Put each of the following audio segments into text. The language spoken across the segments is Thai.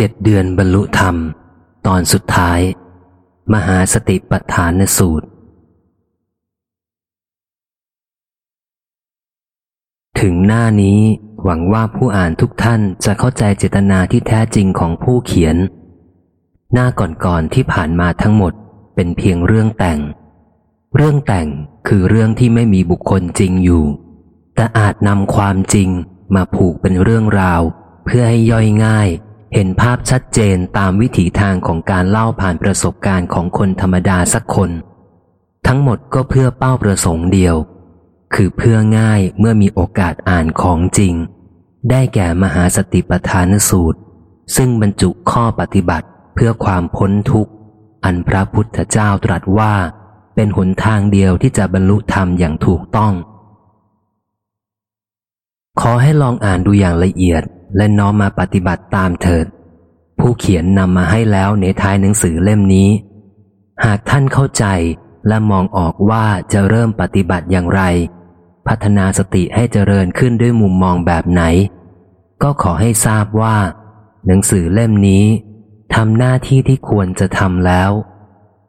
เจ็ดเดือนบรรลุธรรม ตอนสุดท้าย มหาสติปัฏฐานสูตร ถึงหน้านี้หวังว่าผู้อ่านทุกท่านจะเข้าใจเจตนาที่แท้จริงของผู้เขียน หน้าก่อนๆที่ผ่านมาทั้งหมดเป็นเพียงเรื่องแต่ง เรื่องแต่งคือเรื่องที่ไม่มีบุคคลจริงอยู่ แต่อาจนำความจริงมาผูกเป็นเรื่องราว เพื่อให้ย่อยง่าย เห็นภาพชัดเจนตามวิถีทางของการเล่าผ่านประสบการณ์ของคนธรรมดาสักคน ทั้งหมดก็เพื่อเป้าประสงค์เดียว คือเพื่อง่ายเมื่อมีโอกาสอ่านของจริง ได้แก่มหาสติปัฏฐานสูตร ซึ่งบรรจุข้อปฏิบัติเพื่อความพ้นทุกข์ อันพระพุทธเจ้าตรัสว่า เป็นหนทางเดียวที่จะบรรลุธรรมอย่างถูกต้อง ขอให้ลองอ่านดูอย่างละเอียด และน้อมมาปฏิบัติตามเถิด ผู้เขียนนำมาให้แล้วในท้ายหนังสือเล่มนี้ หากท่านเข้าใจและมองออกว่าจะเริ่มปฏิบัติอย่างไร พัฒนาสติให้เจริญขึ้นด้วยมุมมองแบบไหน ก็ขอให้ทราบว่า หนังสือเล่มนี้ทำหน้าที่ที่ควรจะทำแล้ว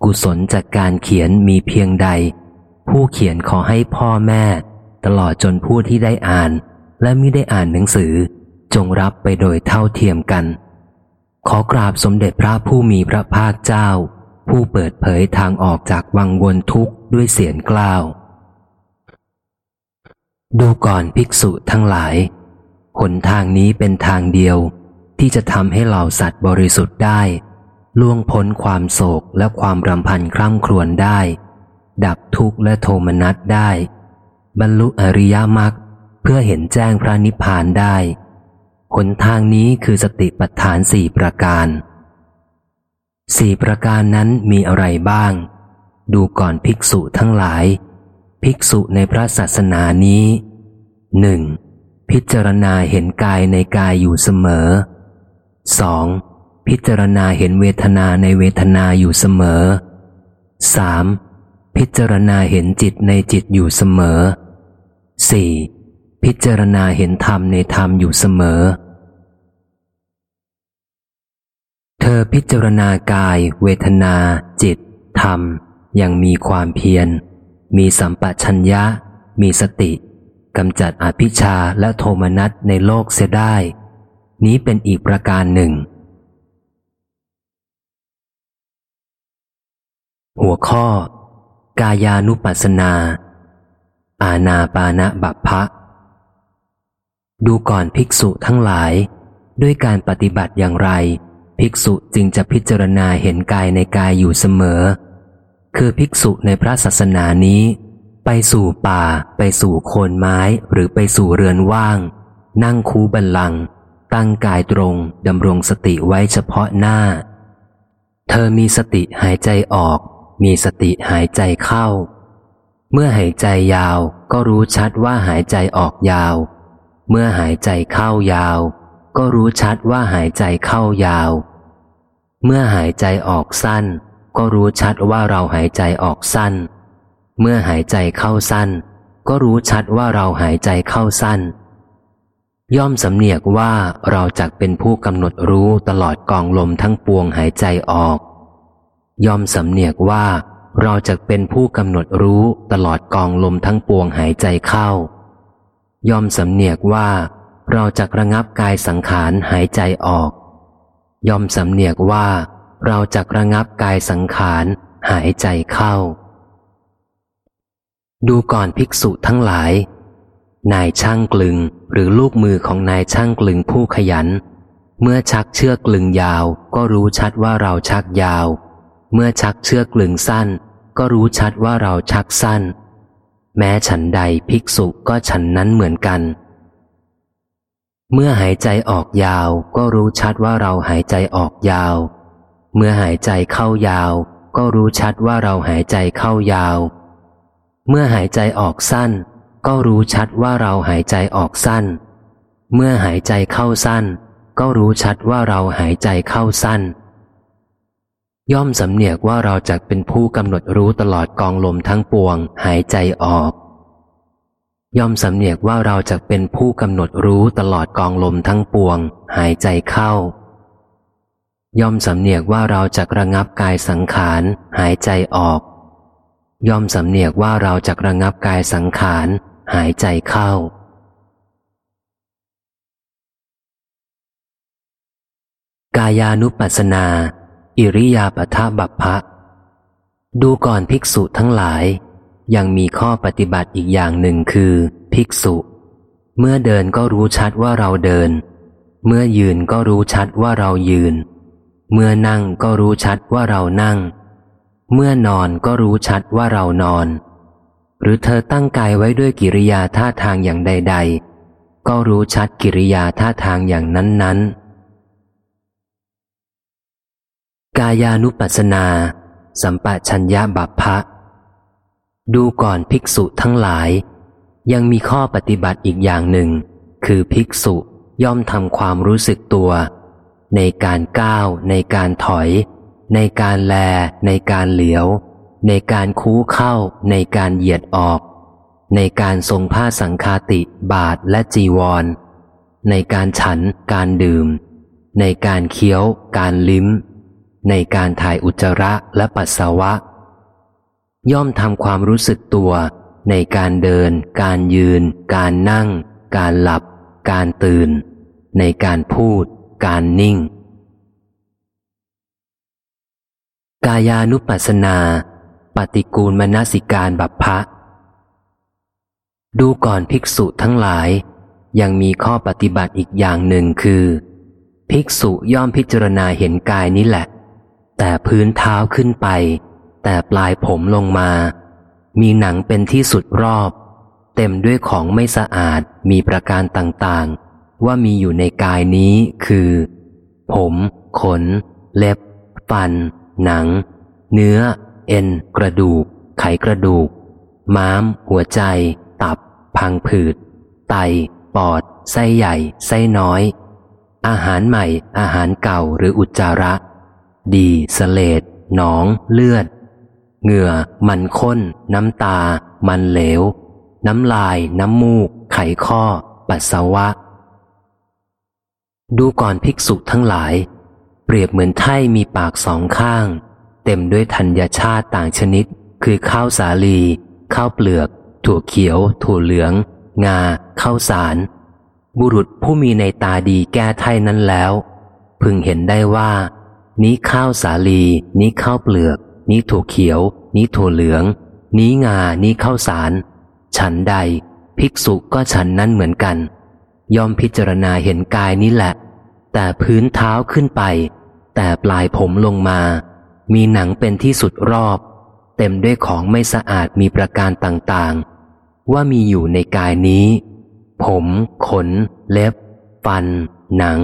กุศลจากการเขียนมีเพียงใด ผู้เขียนขอให้พ่อแม่ ตลอดจนผู้ที่ได้อ่าน และไม่ได้อ่านหนังสือ จงรับไปโดยเท่าเทียมกัน ขอกราบสมเด็จพระผู้มีพระภาคเจ้า ผู้เปิดเผยทางออกจากวังวนทุกข์ด้วยเสียงกล้าว ดูก่อนภิกษุทั้งหลาย หนทางนี้เป็นทางเดียว ที่จะทำให้เหล่าสัตว์บริสุทธิ์ได้ ล่วงพ้นความโศกและความรำพันคร่ำครวญได้ ดับทุกข์และโทมนัสได้ บรรลุอริยมรรคเพื่อเห็นแจ้งพระนิพพานได้ หนทางนี้คือสติปัฏฐานสี่ประการสี่ประการนั้นมีอะไรบ้าง ดูก่อนภิกษุทั้งหลาย ภิกษุในพระศาสนานี้หนึ่งพิจารณาเห็นกายในกายอยู่เสมอสองพิจารณาเห็นเวทนาในเวทนาอยู่เสมอสามพิจารณาเห็นจิตในจิตอยู่เสมอสี่ พิจารณาเห็นธรรมในธรรมอยู่เสมอ เธอพิจารณากาย เวทนา จิต ธรรม อย่างมีความเพียร มีสัมปชัญญะ มีสติกำจัดอภิชาและโทมนัสในโลกเสียได้ นี้เป็นอีกประการหนึ่ง หัวข้อ กายานุปัสสนา อาณาปานะบัพพะ ดูก่อนภิกษุทั้งหลาย ด้วยการปฏิบัติอย่างไร ภิกษุจึงจะพิจารณาเห็นกายในกายอยู่เสมอ คือภิกษุในพระศาสนานี้ ไปสู่ป่า ไปสู่โคนไม้หรือไปสู่เรือนว่าง นั่งคูบันลัง ตั้งกายตรงดำรงสติไว้เฉพาะหน้า เธอมีสติหายใจออก มีสติหายใจเข้า เมื่อหายใจยาวก็รู้ชัดว่าหายใจออกยาว เมื่อหายใจเข้ายาว ก็รู้ชัดว่าหายใจเข้ายาว เมื่อหายใจออกสั้น ก็รู้ชัดว่าเราหายใจออกสั้น เมื่อหายใจเข้าสั้น ก็รู้ชัดว่าเราหายใจเข้าสั้น ย่อมสำเนียกว่าเราจักเป็นผู้กำหนดรู้ตลอดกองลมทั้งปวงหายใจออก ย่อมสำเนียกว่าเราจะเป็นผู้กำหนดรู้ตลอดกองลมทั้งปวงหายใจเข้า ย่อมสำเนียกว่า เราจะระงับกายสังขารหายใจออก ย่อมสำเนียกว่า เราจะระงับกายสังขารหายใจเข้า ดูก่อนภิกษุทั้งหลาย นายช่างกลึงหรือลูกมือของนายช่างกลึงผู้ขยัน เมื่อชักเชือกกลึงยาว ก็รู้ชัดว่าเราชักยาว เมื่อชักเชือกกลึงสั้น ก็รู้ชัดว่าเราชักสั้น แม้ฉันใดภิกษุก็ฉันนั้นเหมือนกัน เมื่อหายใจออกยาวก็รู้ชัดว่าเราหายใจออกยาว เมื่อหายใจเข้ายาว ก็รู้ชัดว่าเราหายใจเข้ายาว เมื่อหายใจออกสั้น ก็รู้ชัดว่าเราหายใจออกสั้น เมื่อหายใจเข้าสั้น ก็รู้ชัดว่าเราหายใจเข้าสั้น ย่อมสำเนียกว่าเราจะเป็นผู้กำหนดรู้ตลอดกองลมทั้งปวง หายใจออก ย่อมสำเนียกว่าเราจะเป็นผู้กำหนดรู้ตลอดกองลมทั้งปวง หายใจเข้า ย่อมสำเนียกว่าเราจะระงับกายสังขาร หายใจออก ย่อมสำเนียกว่าเราจะระงับกายสังขาร หายใจเข้ากายานุปัสสนา อิริยาปทะบัพพะ ดูก่อนภิกษุทั้งหลาย ยังมีข้อปฏิบัติอีกอย่างหนึ่งคือ ภิกษุ เมื่อเดินก็รู้ชัดว่าเราเดิน เมื่อยืนก็รู้ชัดว่าเรายืน เมื่อนั่งก็รู้ชัดว่าเรานั่ง เมื่อนอนก็รู้ชัดว่าเรานอน หรือเธอตั้งกายไว้ด้วยกิริยาท่าทางอย่างใด ๆ ก็รู้ชัดกิริยาท่าทางอย่างนั้นๆ กายานุปัสสนา สัมปะชัญญะบัพพะ ดูก่อนภิกษุทั้งหลาย ยังมีข้อปฏิบัติอีกอย่างหนึ่ง คือภิกษุย่อมทำความรู้สึกตัว ในการก้าว ในการถอย ในการแล ในการเหลียว ในการคู้เข้า ในการเหยียดออก ในการทรงผ้าสังคาติบาทและจีวร ในการฉัน การดื่ม ในการเคี้ยว การลิ้ม ในการถ่ายอุจจาระและปัสสาวะ ย่อมทำความรู้สึกตัวในการเดิน การยืน การนั่ง การหลับ การตื่น ในการพูด การนิ่ง กายานุปัสสนา ปฏิกูลมนสิการบัพพะ ดูก่อนภิกษุทั้งหลาย ยังมีข้อปฏิบัติอีกอย่างหนึ่งคือ ภิกษุย่อมพิจารณาเห็นกายนี้แหละ แต่พื้นเท้าขึ้นไป แต่ปลายผมลงมา มีหนังเป็นที่สุดรอบ เต็มด้วยของไม่สะอาดมีประการต่างๆ ว่ามีอยู่ในกายนี้คือ ผม ขน เล็บ ฟัน หนัง เนื้อ เอ็น กระดูก ไขกระดูก ม้าม หัวใจ ตับ พังผืด ไต ปอด ไส้ใหญ่ ไส้น้อย อาหารใหม่ อาหารเก่าหรืออุจจาระ ดีสเลดหนอง เลือด เหงื่อ มันข้น น้ำตา มันเหลว น้ำลาย น้ำมูก ไขข้อ ปัสสาวะ ดูก่อนภิกษุทั้งหลาย เปรียบเหมือนไถ่มีปากสองข้าง เต็มด้วยธัญชาติต่างชนิด คือข้าวสาลีข้าวเปลือก ถั่วเขียว ถั่วเหลือง งาข้าวสาร บุรุษผู้มีในตาดีแก้ไถ่นั้นแล้ว พึงเห็นได้ว่า นี้ข้าวสาลี นี้ข้าวเปลือก นี้ถั่วเขียว นี้ถั่วเหลือง นี้งา นี้ข้าวสาร ฉันใด ภิกษุก็ฉันนั้นเหมือนกัน ย่อมพิจารณาเห็นกายนี้แหละ แต่พื้นเท้าขึ้นไป แต่ปลายผมลงมา มีหนังเป็นที่สุดรอบ เต็มด้วยของไม่สะอาดมีประการต่างๆ ว่ามีอยู่ในกายนี้ ผม ขน เล็บ ฟัน หนัง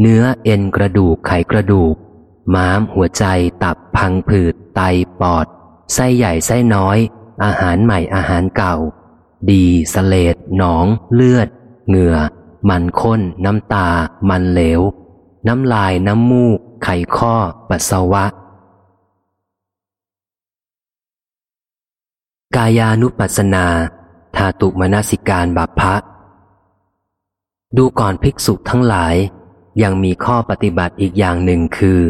เนื้อเอ็นกระดูกไขกระดูก ม้าม หัวใจ ตับ พังผืด ไต ปอด ไส้ใหญ่ ไส้น้อย อาหารใหม่ อาหารเก่า ดีสเลดหนอง เลือด เหงื่อ มันข้น น้ำตา มันเหลว น้ำลาย น้ำมูก ไขข้อ ปัสสาวะ กายานุปัสสนาธาตุมนสิการบัพพะ ดูก่อนภิกษุทั้งหลาย ยังมีข้อปฏิบัติอีกอย่างหนึ่งคือ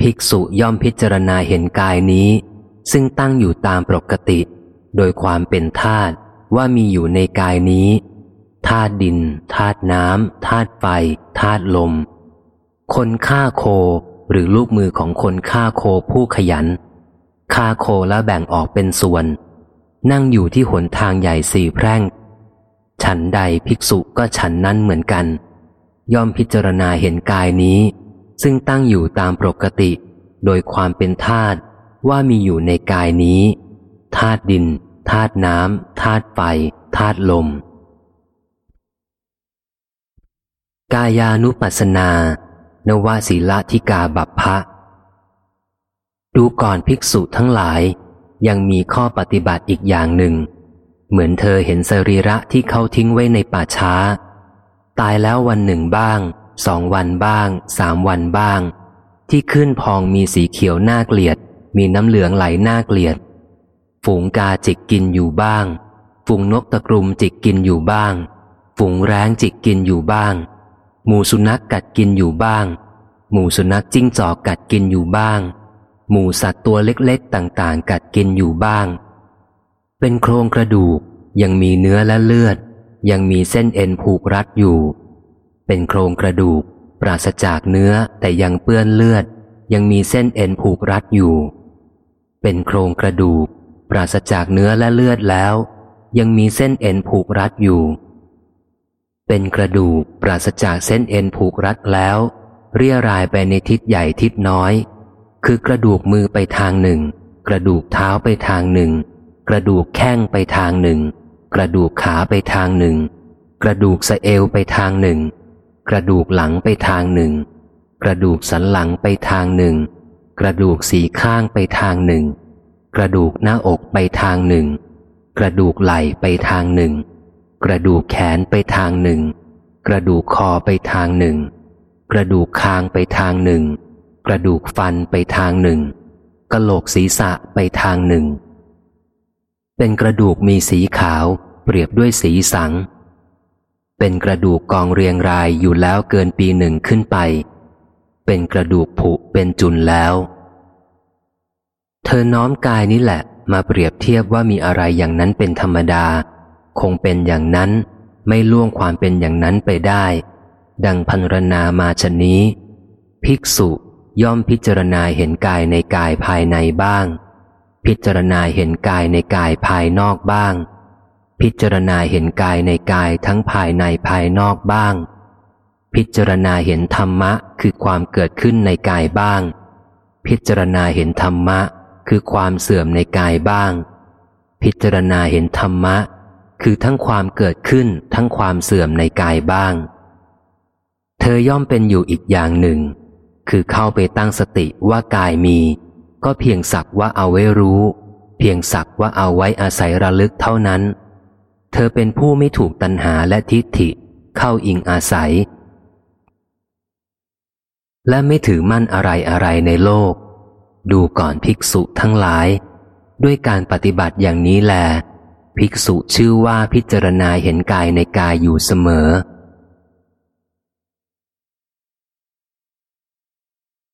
ภิกษุย่อมพิจารณาเห็นกายนี้ ซึ่งตั้งอยู่ตามปกติ โดยความเป็นธาตุว่ามีอยู่ในกายนี้ธาตุดินธาตุน้ำธาตุไฟธาตุลม คนฆ่าโคหรือลูกมือของคนฆ่าโคผู้ขยันฆ่าโคแล้วแบ่งออกเป็นส่วน นั่งอยู่ที่หนทางใหญ่สี่แพร่ง ฉันใดภิกษุก็ฉันนั้นเหมือนกัน ย่อมพิจารณาเห็นกายนี้ ซึ่งตั้งอยู่ตามปกติ โดยความเป็นธาตุว่ามีอยู่ในกายนี้ธาตุดินธาตุน้ำธาตุไฟธาตุลม กายานุปัสสนา นวสีละทิกาบัพพะ ดูก่อนภิกษุทั้งหลาย ยังมีข้อปฏิบัติอีกอย่างหนึ่ง เหมือนเธอเห็นสรีระที่เขาทิ้งไว้ในป่าช้า ตายแล้ววันหนึ่งบ้าง สองวันบ้างสามวันบ้าง ที่ขึ้นพองมีสีเขียวน่าเกลียด มีน้ำเหลืองไหลน่าเกลียด ฝูงกาจิกกินอยู่บ้าง ฝูงนกตะกรุมจิกกินอยู่บ้าง ฝูงแร้งจิกกินอยู่บ้าง หมูสุนัขกกัดกินอยู่บ้าง หมูสุนัขจิ้งจอกกัดกินอยู่บ้าง หมูสัตว์ตัวเล็กๆต่างๆ กัดกินอยู่บ้าง เป็นโครงกระดูกยังมีเนื้อและเลือด ยังมีเส้นเอ็นผูกรัดอยู่ เป็นโครงกระดูก ปราศจากเนื้อแต่ยังเปื้อนเลือด ยังมีเส้นเอ็นผูกรัดอยู่ เป็นโครงกระดูก ปราศจากเนื้อและเลือดแล้ว ยังมีเส้นเอ็นผูกรัดอยู่ เป็นกระดูกปราศจากเส้นเอ็นผูกรัดแล้ว เรียรายไปในทิศใหญ่ทิศน้อย คือกระดูกมือไปทางหนึ่ง กระดูกเท้าไปทางหนึ่ง กระดูกแข้งไปทางหนึ่ง กระดูกขาไปทางหนึ่ง กระดูกสะเอวไปทางหนึ่ง กระดูกหลังไปทางหนึ่ง กระดูกสันหลังไปทางหนึ่ง กระดูกสีข้างไปทางหนึ่ง กระดูกหน้าอกไปทางหนึ่ง กระดูกไหล่ไปทางหนึ่ง กระดูกแขนไปทางหนึ่ง กระดูกคอไปทางหนึ่ง กระดูกคางไปทางหนึ่ง กระดูกฟันไปทางหนึ่งกะโหลกศีรษะไปทางหนึ่ง เป็นกระดูกมีสีขาว เปรียบด้วยสีสัง เป็นกระดูกกองเรียงรายอยู่แล้วเกินปีหนึ่งขึ้นไป เป็นกระดูกผุเป็นจุนแล้ว เธอน้อมกายนี้แหละ มาเปรียบเทียบว่ามีอะไรอย่างนั้นเป็นธรรมดา คงเป็นอย่างนั้นไม่ล่วงความเป็นอย่างนั้นไปได้ ดังพันรนามาชนนี้ ภิกษุย่อมพิจารณาเห็นกายในกายภายในบ้าง พิจารณาเห็นกายในกายภายนอกบ้าง พิจารณาเห็นกายในกายทั้งภายในภายนอกบ้าง พิจารณาเห็นธรรมะคือความเกิดขึ้นในกายบ้าง พิจารณาเห็นธรรมะ คือความเสื่อมในกายบ้าง พิจารณาเห็นธรรมะ คือทั้งความเกิดขึ้นทั้งความเสื่อมในกายบ้าง เธอย่อมเป็นอยู่อีกอย่างหนึ่ง คือเข้าไปตั้งสติว่ากายมี ก็เพียงสักว่าเอาไว้รู้ เพียงสักว่าเอาไว้อาศัยระลึกเท่านั้น เธอเป็นผู้ไม่ถูกตัณหาและทิฏฐิ เข้าอิงอาศัย และไม่ถือมั่นอะไรอะไรในโลก ดูก่อนภิกษุทั้งหลาย ด้วยการปฏิบัติอย่างนี้แล ภิกษุชื่อว่าพิจารณาเห็นกายในกายอยู่เสมอ